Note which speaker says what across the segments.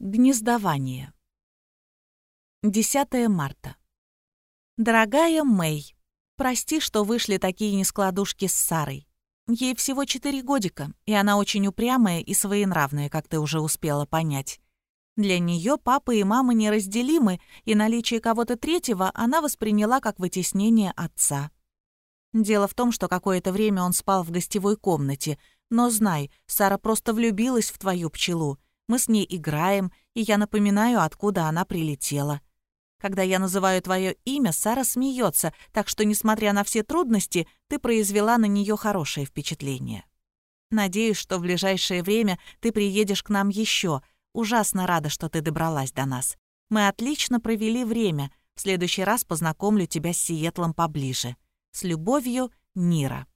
Speaker 1: Гнездование. 10 марта. Дорогая Мэй, прости, что вышли такие нескладушки с Сарой. Ей всего 4 годика, и она очень упрямая и своенравная, как ты уже успела понять. Для нее папа и мама неразделимы, и наличие кого-то третьего она восприняла как вытеснение отца. Дело в том, что какое-то время он спал в гостевой комнате, но знай, Сара просто влюбилась в твою пчелу — мы с ней играем, и я напоминаю, откуда она прилетела. Когда я называю твое имя, Сара смеется, так что, несмотря на все трудности, ты произвела на нее хорошее впечатление. Надеюсь, что в ближайшее время ты приедешь к нам еще. Ужасно рада, что ты добралась до нас. Мы отлично провели время. В следующий раз познакомлю тебя с Сиетлом поближе. С любовью, Нира.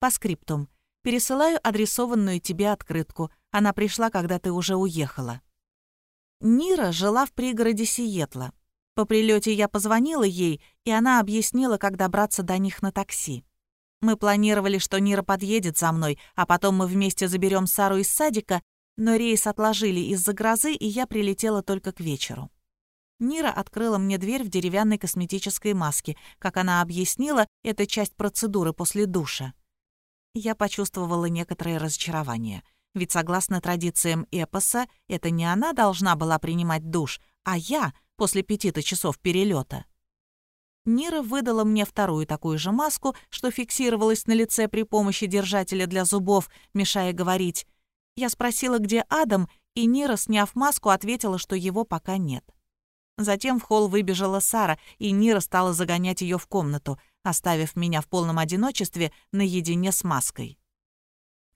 Speaker 1: По скриптум. Пересылаю адресованную тебе открытку — она пришла, когда ты уже уехала. Нира жила в пригороде Сиетла. По прилете я позвонила ей, и она объяснила, как добраться до них на такси. Мы планировали, что Нира подъедет за мной, а потом мы вместе заберем Сару из садика, но рейс отложили из-за грозы, и я прилетела только к вечеру. Нира открыла мне дверь в деревянной косметической маске. Как она объяснила, это часть процедуры после душа. Я почувствовала некоторое разочарование — ведь согласно традициям эпоса, это не она должна была принимать душ, а я после пяти-то часов перелета. Нира выдала мне вторую такую же маску, что фиксировалась на лице при помощи держателя для зубов, мешая говорить. Я спросила, где Адам, и Нира, сняв маску, ответила, что его пока нет. Затем в холл выбежала Сара, и Нира стала загонять ее в комнату, оставив меня в полном одиночестве наедине с маской.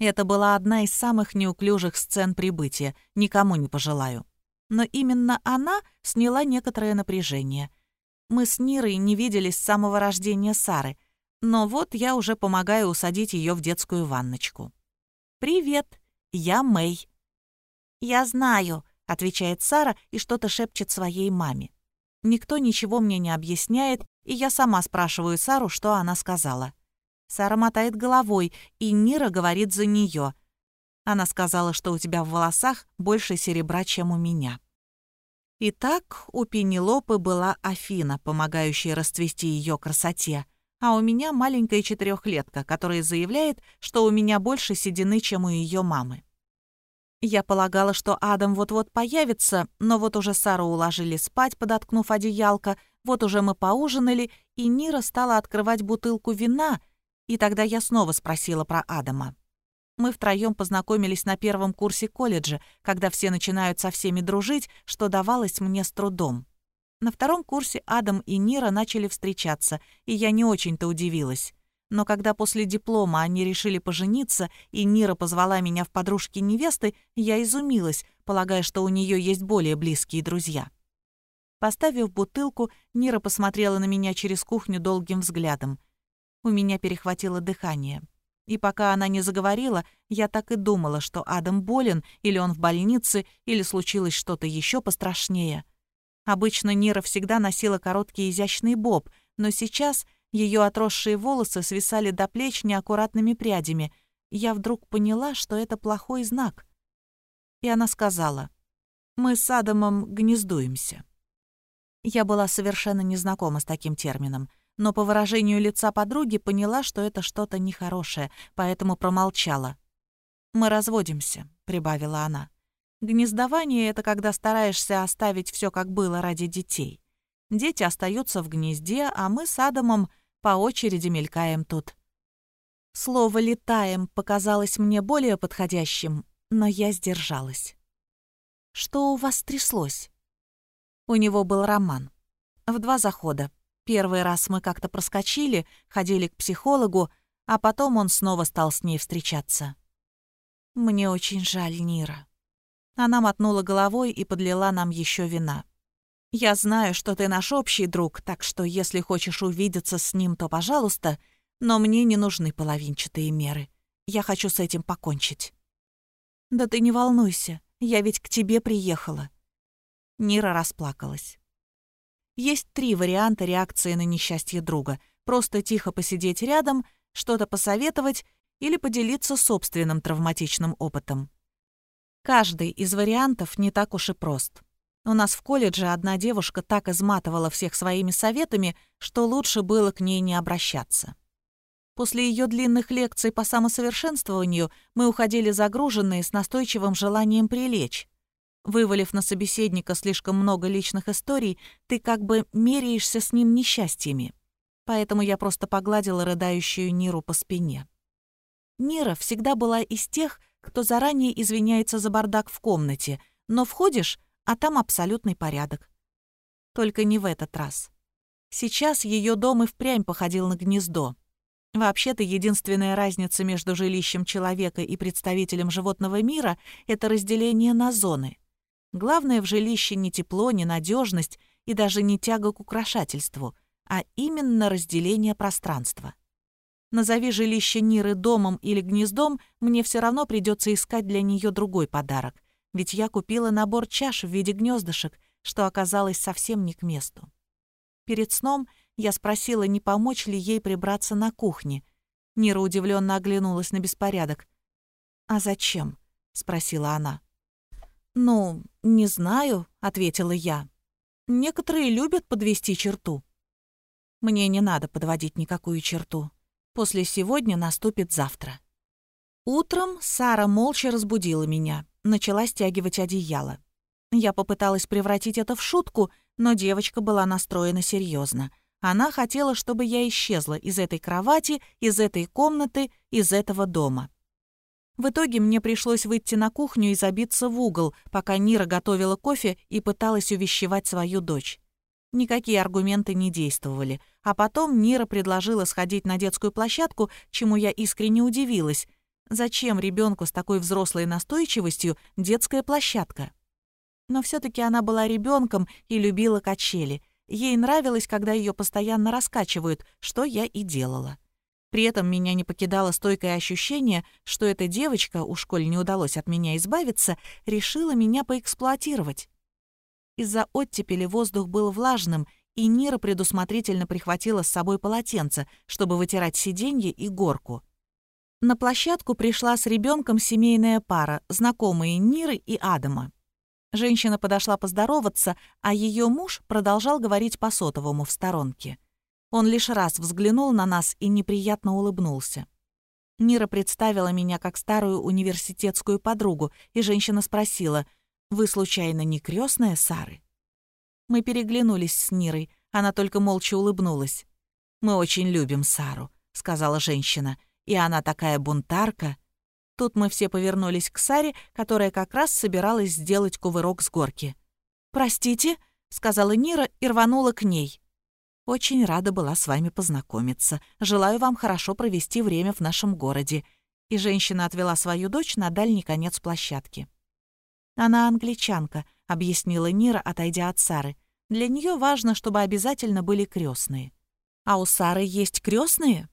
Speaker 1: Это была одна из самых неуклюжих сцен прибытия, никому не пожелаю. Но именно она сняла некоторое напряжение. Мы с Нирой не виделись с самого рождения Сары, но вот я уже помогаю усадить ее в детскую ванночку. «Привет, я Мэй». «Я знаю», — отвечает Сара и что-то шепчет своей маме. Никто ничего мне не объясняет, и я сама спрашиваю Сару, что она сказала. Сара мотает головой, и Нира говорит за нее. Она сказала, что у тебя в волосах больше серебра, чем у меня. Итак, у Пенелопы была Афина, помогающая расцвести ее красоте, а у меня маленькая четырехлетка, которая заявляет, что у меня больше седины, чем у ее мамы. Я полагала, что Адам вот-вот появится, но вот уже Сару уложили спать, подоткнув одеялко, вот уже мы поужинали, и Нира стала открывать бутылку вина, и тогда я снова спросила про Адама. Мы втроем познакомились на первом курсе колледжа, когда все начинают со всеми дружить, что давалось мне с трудом. На втором курсе Адам и Нира начали встречаться, и я не очень-то удивилась. Но когда после диплома они решили пожениться, и Нира позвала меня в подружки невесты, я изумилась, полагая, что у нее есть более близкие друзья. Поставив бутылку, Нира посмотрела на меня через кухню долгим взглядом. У меня перехватило дыхание. И пока она не заговорила, я так и думала, что Адам болен, или он в больнице, или случилось что-то еще пострашнее. Обычно Нира всегда носила короткий изящный боб, но сейчас ее отросшие волосы свисали до плеч неаккуратными прядями. Я вдруг поняла, что это плохой знак. И она сказала, «Мы с Адамом гнездуемся». Я была совершенно незнакома с таким термином но по выражению лица подруги поняла, что это что-то нехорошее, поэтому промолчала. «Мы разводимся», — прибавила она. «Гнездование — это когда стараешься оставить все как было ради детей. Дети остаются в гнезде, а мы с Адамом по очереди мелькаем тут». Слово «летаем» показалось мне более подходящим, но я сдержалась. «Что у вас тряслось?» У него был роман. В два захода. Первый раз мы как-то проскочили, ходили к психологу, а потом он снова стал с ней встречаться. «Мне очень жаль Нира». Она мотнула головой и подлила нам еще вина. «Я знаю, что ты наш общий друг, так что если хочешь увидеться с ним, то пожалуйста, но мне не нужны половинчатые меры. Я хочу с этим покончить». «Да ты не волнуйся, я ведь к тебе приехала». Нира расплакалась. Есть три варианта реакции на несчастье друга. Просто тихо посидеть рядом, что-то посоветовать или поделиться собственным травматичным опытом. Каждый из вариантов не так уж и прост. У нас в колледже одна девушка так изматывала всех своими советами, что лучше было к ней не обращаться. После ее длинных лекций по самосовершенствованию мы уходили загруженные с настойчивым желанием прилечь. Вывалив на собеседника слишком много личных историй, ты как бы меряешься с ним несчастьями. Поэтому я просто погладила рыдающую Ниру по спине. Нира всегда была из тех, кто заранее извиняется за бардак в комнате, но входишь, а там абсолютный порядок. Только не в этот раз. Сейчас ее дом и впрямь походил на гнездо. Вообще-то единственная разница между жилищем человека и представителем животного мира — это разделение на зоны. Главное в жилище не тепло, не надежность и даже не тяга к украшательству, а именно разделение пространства. Назови жилище Ниры домом или гнездом, мне все равно придется искать для нее другой подарок, ведь я купила набор чаш в виде гнездышек, что оказалось совсем не к месту. Перед сном я спросила, не помочь ли ей прибраться на кухне. Нира удивленно оглянулась на беспорядок. «А зачем?» — спросила она. «Ну, не знаю», — ответила я. «Некоторые любят подвести черту». «Мне не надо подводить никакую черту. После сегодня наступит завтра». Утром Сара молча разбудила меня, начала стягивать одеяло. Я попыталась превратить это в шутку, но девочка была настроена серьезно. Она хотела, чтобы я исчезла из этой кровати, из этой комнаты, из этого дома. В итоге мне пришлось выйти на кухню и забиться в угол, пока Нира готовила кофе и пыталась увещевать свою дочь. Никакие аргументы не действовали. А потом Нира предложила сходить на детскую площадку, чему я искренне удивилась. Зачем ребенку с такой взрослой настойчивостью детская площадка? Но все таки она была ребенком и любила качели. Ей нравилось, когда ее постоянно раскачивают, что я и делала. При этом меня не покидало стойкое ощущение, что эта девочка, у школе не удалось от меня избавиться, решила меня поэксплуатировать. Из-за оттепели воздух был влажным, и Нира предусмотрительно прихватила с собой полотенце, чтобы вытирать сиденье и горку. На площадку пришла с ребенком семейная пара, знакомые Ниры и Адама. Женщина подошла поздороваться, а ее муж продолжал говорить по сотовому в сторонке. Он лишь раз взглянул на нас и неприятно улыбнулся. Нира представила меня как старую университетскую подругу, и женщина спросила, «Вы, случайно, не крестная Сары?» Мы переглянулись с Нирой, она только молча улыбнулась. «Мы очень любим Сару», — сказала женщина, «и она такая бунтарка». Тут мы все повернулись к Саре, которая как раз собиралась сделать кувырок с горки. «Простите», — сказала Нира и рванула к ней. «Очень рада была с вами познакомиться. Желаю вам хорошо провести время в нашем городе». И женщина отвела свою дочь на дальний конец площадки. «Она англичанка», — объяснила Нира, отойдя от Сары. «Для нее важно, чтобы обязательно были крестные. «А у Сары есть крестные?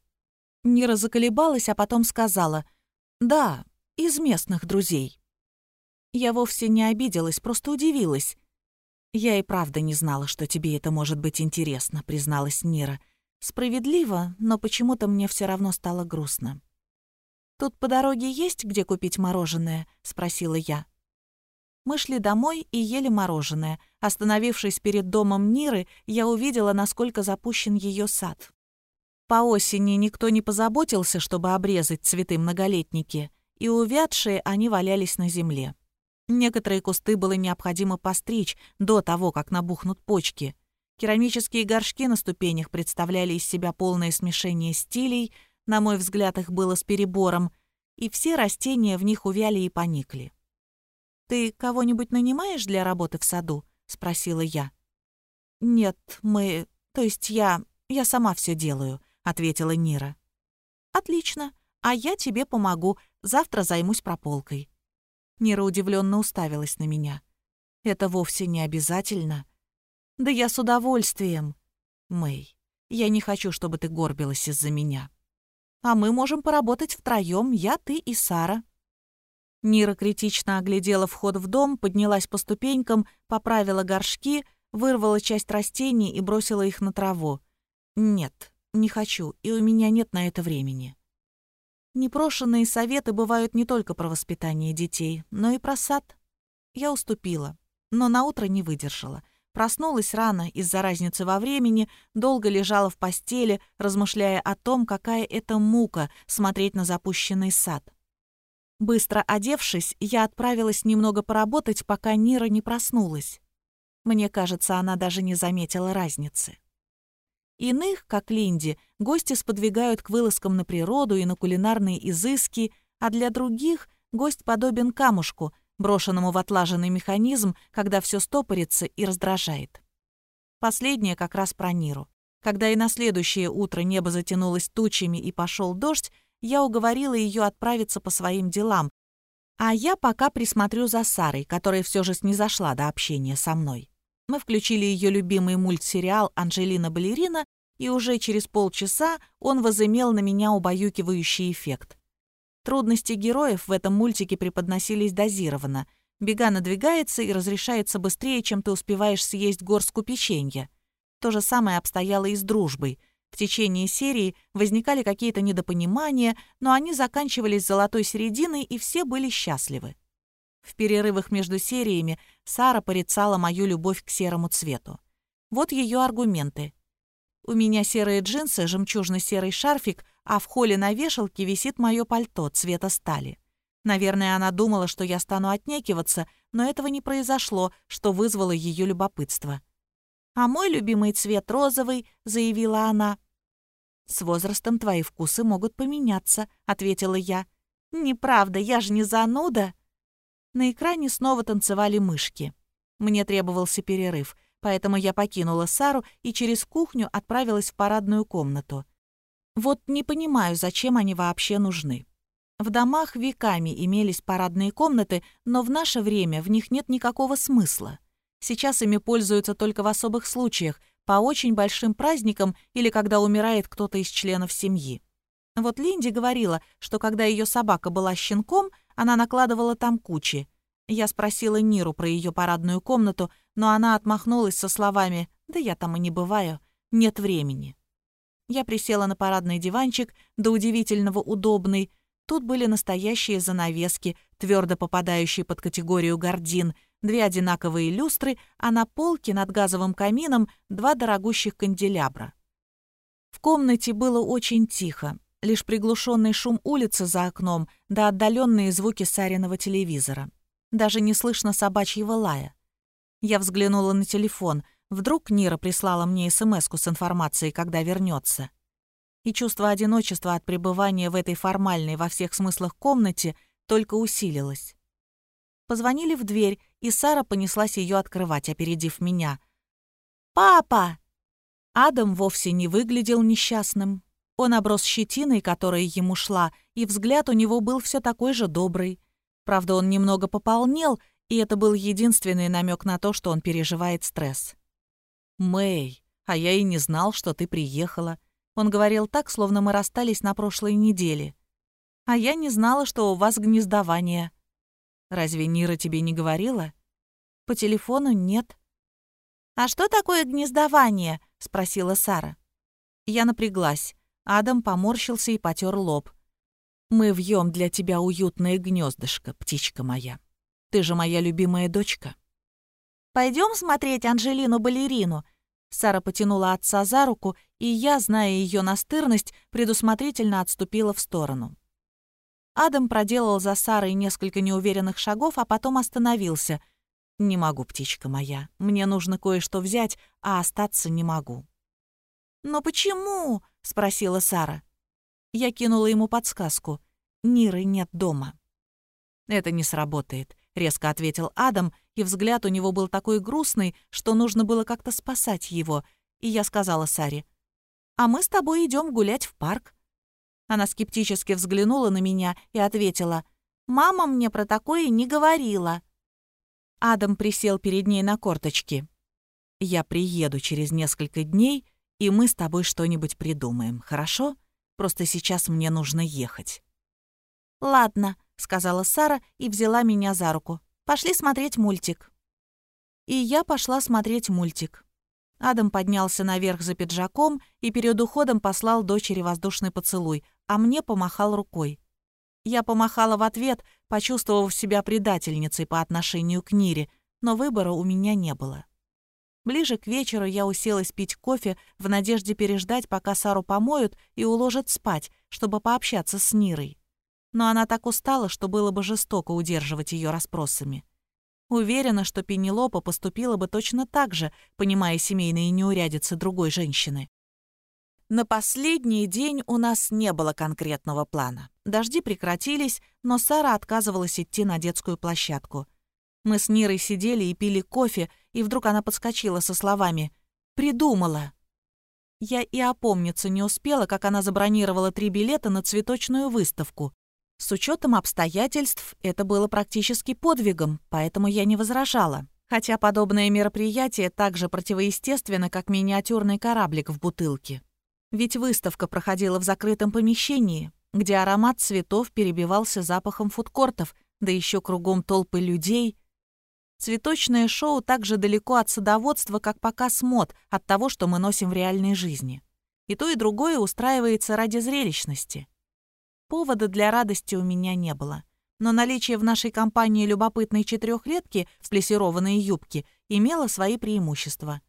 Speaker 1: Нира заколебалась, а потом сказала — «Да, из местных друзей». Я вовсе не обиделась, просто удивилась. «Я и правда не знала, что тебе это может быть интересно», — призналась Нира. «Справедливо, но почему-то мне все равно стало грустно». «Тут по дороге есть где купить мороженое?» — спросила я. Мы шли домой и ели мороженое. Остановившись перед домом Ниры, я увидела, насколько запущен ее сад. По осени никто не позаботился, чтобы обрезать цветы многолетники, и увядшие они валялись на земле. Некоторые кусты было необходимо постричь до того, как набухнут почки. Керамические горшки на ступенях представляли из себя полное смешение стилей, на мой взгляд, их было с перебором, и все растения в них увяли и поникли. «Ты кого-нибудь нанимаешь для работы в саду?» — спросила я. «Нет, мы... То есть я... Я сама все делаю», ответила Нира. «Отлично, а я тебе помогу, завтра займусь прополкой». Нира удивленно уставилась на меня. «Это вовсе не обязательно». «Да я с удовольствием». «Мэй, я не хочу, чтобы ты горбилась из-за меня. А мы можем поработать втроем, я, ты и Сара». Нира критично оглядела вход в дом, поднялась по ступенькам, поправила горшки, вырвала часть растений и бросила их на траву. «Нет, не хочу, и у меня нет на это времени». Непрошенные советы бывают не только про воспитание детей, но и про сад. Я уступила, но наутро не выдержала. Проснулась рано из-за разницы во времени, долго лежала в постели, размышляя о том, какая это мука смотреть на запущенный сад. Быстро одевшись, я отправилась немного поработать, пока Нира не проснулась. Мне кажется, она даже не заметила разницы. Иных, как Линди, гости сподвигают к вылазкам на природу и на кулинарные изыски, а для других гость подобен камушку, брошенному в отлаженный механизм, когда все стопорится и раздражает. Последнее как раз про Ниру. Когда и на следующее утро небо затянулось тучами и пошел дождь, я уговорила ее отправиться по своим делам, а я пока присмотрю за Сарой, которая все же снизошла до общения со мной. Мы включили ее любимый мультсериал «Анжелина-балерина», и уже через полчаса он возымел на меня убаюкивающий эффект. Трудности героев в этом мультике преподносились дозированно. Бега надвигается и разрешается быстрее, чем ты успеваешь съесть горстку печенья. То же самое обстояло и с дружбой. В течение серии возникали какие-то недопонимания, но они заканчивались золотой серединой, и все были счастливы. В перерывах между сериями Сара порицала мою любовь к серому цвету. Вот ее аргументы. У меня серые джинсы, жемчужно-серый шарфик, а в холле на вешалке висит мое пальто цвета стали. Наверное, она думала, что я стану отнекиваться, но этого не произошло, что вызвало ее любопытство. «А мой любимый цвет розовый», — заявила она. «С возрастом твои вкусы могут поменяться», — ответила я. «Неправда, я же не зануда». На экране снова танцевали мышки. Мне требовался перерыв, поэтому я покинула Сару и через кухню отправилась в парадную комнату. Вот не понимаю, зачем они вообще нужны. В домах веками имелись парадные комнаты, но в наше время в них нет никакого смысла. Сейчас ими пользуются только в особых случаях, по очень большим праздникам или когда умирает кто-то из членов семьи. Вот Линди говорила, что когда ее собака была щенком, она накладывала там кучи. Я спросила Ниру про ее парадную комнату, но она отмахнулась со словами «Да я там и не бываю, нет времени». Я присела на парадный диванчик, до удивительного удобный. Тут были настоящие занавески, твердо попадающие под категорию гордин, две одинаковые люстры, а на полке над газовым камином два дорогущих канделябра. В комнате было очень тихо лишь приглушенный шум улицы за окном да отдаленные звуки Сариного телевизора. Даже не слышно собачьего лая. Я взглянула на телефон. Вдруг Нира прислала мне смс с информацией, когда вернется. И чувство одиночества от пребывания в этой формальной во всех смыслах комнате только усилилось. Позвонили в дверь, и Сара понеслась ее открывать, опередив меня. «Папа!» Адам вовсе не выглядел несчастным. Он оброс щетиной, которая ему шла, и взгляд у него был все такой же добрый. Правда, он немного пополнел, и это был единственный намек на то, что он переживает стресс. «Мэй, а я и не знал, что ты приехала». Он говорил так, словно мы расстались на прошлой неделе. «А я не знала, что у вас гнездование». «Разве Нира тебе не говорила?» «По телефону нет». «А что такое гнездование?» — спросила Сара. Я напряглась. Адам поморщился и потер лоб. «Мы вьем для тебя уютное гнездышко, птичка моя. Ты же моя любимая дочка». Пойдем смотреть Анжелину-балерину?» Сара потянула отца за руку, и я, зная ее настырность, предусмотрительно отступила в сторону. Адам проделал за Сарой несколько неуверенных шагов, а потом остановился. «Не могу, птичка моя. Мне нужно кое-что взять, а остаться не могу». «Но почему?» — спросила Сара. Я кинула ему подсказку. Ниры нет дома. «Это не сработает», — резко ответил Адам, и взгляд у него был такой грустный, что нужно было как-то спасать его. И я сказала Саре, «А мы с тобой идем гулять в парк». Она скептически взглянула на меня и ответила, «Мама мне про такое не говорила». Адам присел перед ней на корточки. «Я приеду через несколько дней и мы с тобой что-нибудь придумаем, хорошо? Просто сейчас мне нужно ехать». «Ладно», — сказала Сара и взяла меня за руку. «Пошли смотреть мультик». И я пошла смотреть мультик. Адам поднялся наверх за пиджаком и перед уходом послал дочери воздушный поцелуй, а мне помахал рукой. Я помахала в ответ, почувствовав себя предательницей по отношению к Нире, но выбора у меня не было. Ближе к вечеру я уселась пить кофе в надежде переждать, пока Сару помоют и уложат спать, чтобы пообщаться с Нирой. Но она так устала, что было бы жестоко удерживать ее расспросами. Уверена, что Пенелопа поступила бы точно так же, понимая семейные неурядицы другой женщины. На последний день у нас не было конкретного плана. Дожди прекратились, но Сара отказывалась идти на детскую площадку. Мы с Нирой сидели и пили кофе, и вдруг она подскочила со словами «Придумала». Я и опомниться не успела, как она забронировала три билета на цветочную выставку. С учетом обстоятельств это было практически подвигом, поэтому я не возражала. Хотя подобное мероприятие так же противоестественно, как миниатюрный кораблик в бутылке. Ведь выставка проходила в закрытом помещении, где аромат цветов перебивался запахом фудкортов, да еще кругом толпы людей. Цветочное шоу так же далеко от садоводства, как показ мод, от того, что мы носим в реальной жизни. И то, и другое устраивается ради зрелищности. Повода для радости у меня не было. Но наличие в нашей компании любопытной четырехлетки в плессированной юбке имело свои преимущества.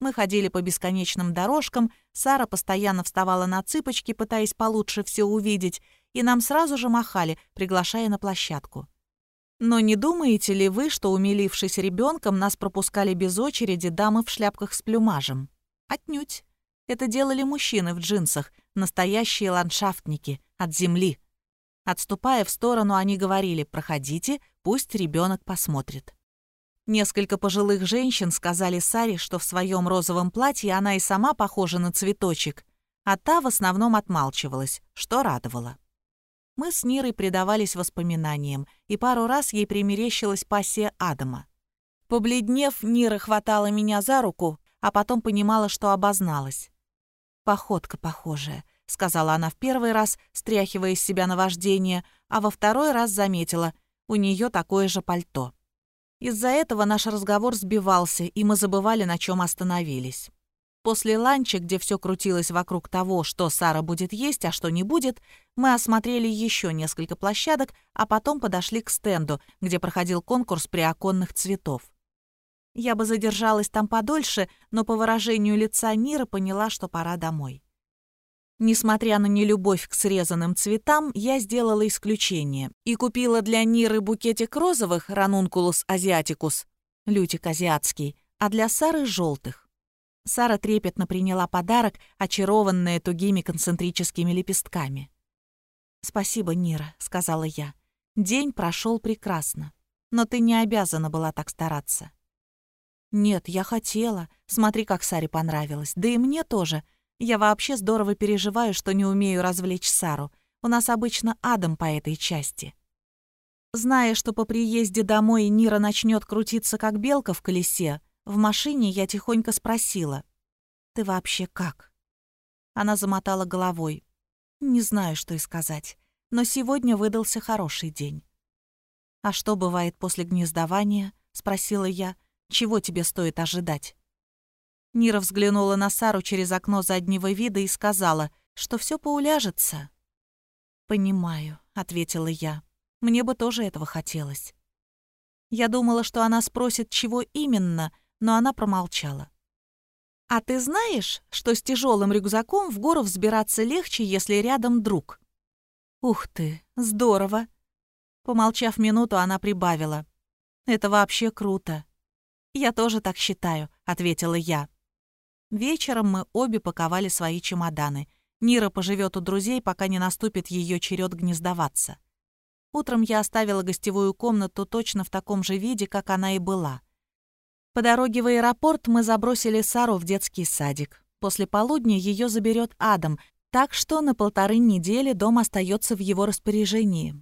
Speaker 1: Мы ходили по бесконечным дорожкам, Сара постоянно вставала на цыпочки, пытаясь получше все увидеть, и нам сразу же махали, приглашая на площадку. Но не думаете ли вы, что, умилившись ребенком, нас пропускали без очереди дамы в шляпках с плюмажем? Отнюдь. Это делали мужчины в джинсах, настоящие ландшафтники, от земли. Отступая в сторону, они говорили «проходите, пусть ребенок посмотрит». Несколько пожилых женщин сказали Саре, что в своем розовом платье она и сама похожа на цветочек, а та в основном отмалчивалась, что радовало. Мы с Нирой предавались воспоминаниям, и пару раз ей примерещилась пассия Адама. Побледнев, Нира хватала меня за руку, а потом понимала, что обозналась. «Походка похожая», — сказала она в первый раз, стряхивая из себя наваждение, а во второй раз заметила, у нее такое же пальто. Из-за этого наш разговор сбивался, и мы забывали, на чем остановились. После ланча, где все крутилось вокруг того, что Сара будет есть, а что не будет, мы осмотрели еще несколько площадок, а потом подошли к стенду, где проходил конкурс приоконных цветов. Я бы задержалась там подольше, но по выражению лица Нира поняла, что пора домой. Несмотря на нелюбовь к срезанным цветам, я сделала исключение и купила для Ниры букетик розовых ранункулус азиатикус, лютик азиатский, а для Сары — желтых. Сара трепетно приняла подарок, очарованная тугими концентрическими лепестками. «Спасибо, Нира», — сказала я. «День прошел прекрасно, но ты не обязана была так стараться». «Нет, я хотела. Смотри, как Саре понравилось. Да и мне тоже», я вообще здорово переживаю, что не умею развлечь Сару. У нас обычно Адам по этой части. Зная, что по приезде домой Нира начнет крутиться, как белка в колесе, в машине я тихонько спросила. «Ты вообще как?» Она замотала головой. «Не знаю, что и сказать, но сегодня выдался хороший день». «А что бывает после гнездования?» — спросила я. «Чего тебе стоит ожидать?» Нира взглянула на Сару через окно заднего вида и сказала, что все поуляжется. «Понимаю», — ответила я. «Мне бы тоже этого хотелось». Я думала, что она спросит, чего именно, но она промолчала. «А ты знаешь, что с тяжелым рюкзаком в гору взбираться легче, если рядом друг?» «Ух ты, здорово!» Помолчав минуту, она прибавила. «Это вообще круто». «Я тоже так считаю», — ответила я. Вечером мы обе паковали свои чемоданы. Нира поживет у друзей, пока не наступит ее черед гнездоваться. Утром я оставила гостевую комнату точно в таком же виде, как она и была. По дороге в аэропорт мы забросили Сару в детский садик. После полудня ее заберет Адам, так что на полторы недели дом остается в его распоряжении.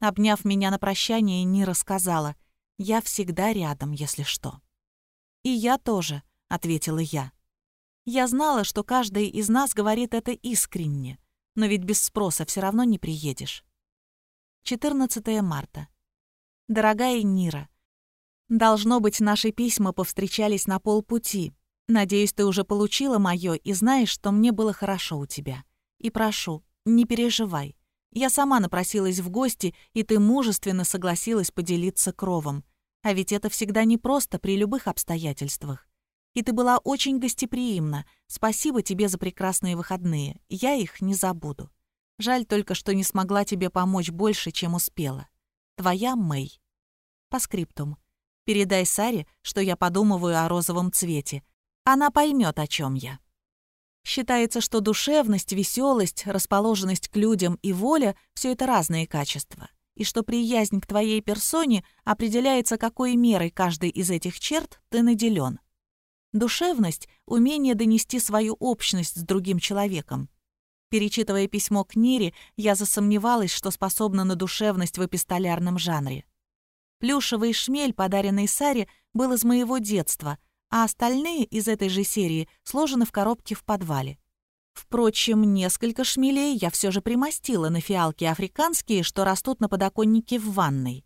Speaker 1: Обняв меня на прощание, Нира сказала, «Я всегда рядом, если что». «И я тоже», — ответила я. Я знала, что каждый из нас говорит это искренне, но ведь без спроса все равно не приедешь. 14 марта. Дорогая Нира, должно быть, наши письма повстречались на полпути. Надеюсь, ты уже получила мое и знаешь, что мне было хорошо у тебя. И прошу, не переживай. Я сама напросилась в гости, и ты мужественно согласилась поделиться кровом. А ведь это всегда непросто при любых обстоятельствах. И ты была очень гостеприимна. Спасибо тебе за прекрасные выходные. Я их не забуду. Жаль только, что не смогла тебе помочь больше, чем успела. Твоя Мэй. По скриптум. Передай Саре, что я подумываю о розовом цвете. Она поймет, о чем я. Считается, что душевность, веселость, расположенность к людям и воля — все это разные качества, и что приязнь к твоей персоне определяется, какой мерой каждой из этих черт ты наделен. Душевность — умение донести свою общность с другим человеком. Перечитывая письмо к Нире, я засомневалась, что способна на душевность в эпистолярном жанре. Плюшевый шмель, подаренный Саре, был из моего детства, а остальные из этой же серии сложены в коробке в подвале. Впрочем, несколько шмелей я все же примостила на фиалки африканские, что растут на подоконнике в ванной.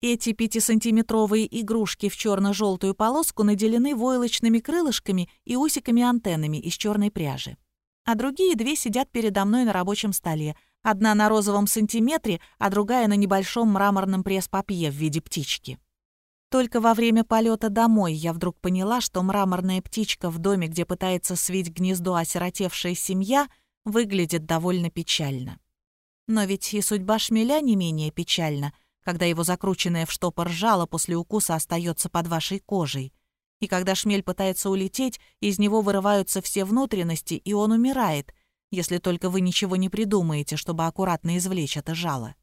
Speaker 1: Эти пятисантиметровые игрушки в черно-желтую полоску наделены войлочными крылышками и усиками-антеннами из черной пряжи. А другие две сидят передо мной на рабочем столе, Одна на розовом сантиметре, а другая на небольшом мраморном пресс-папье в виде птички. Только во время полета домой я вдруг поняла, что мраморная птичка в доме, где пытается свить гнездо осиротевшая семья, выглядит довольно печально. Но ведь и судьба шмеля не менее печальна, когда его закрученное в штопор жало после укуса остается под вашей кожей. И когда шмель пытается улететь, из него вырываются все внутренности, и он умирает — если только вы ничего не придумаете, чтобы аккуратно извлечь это жало.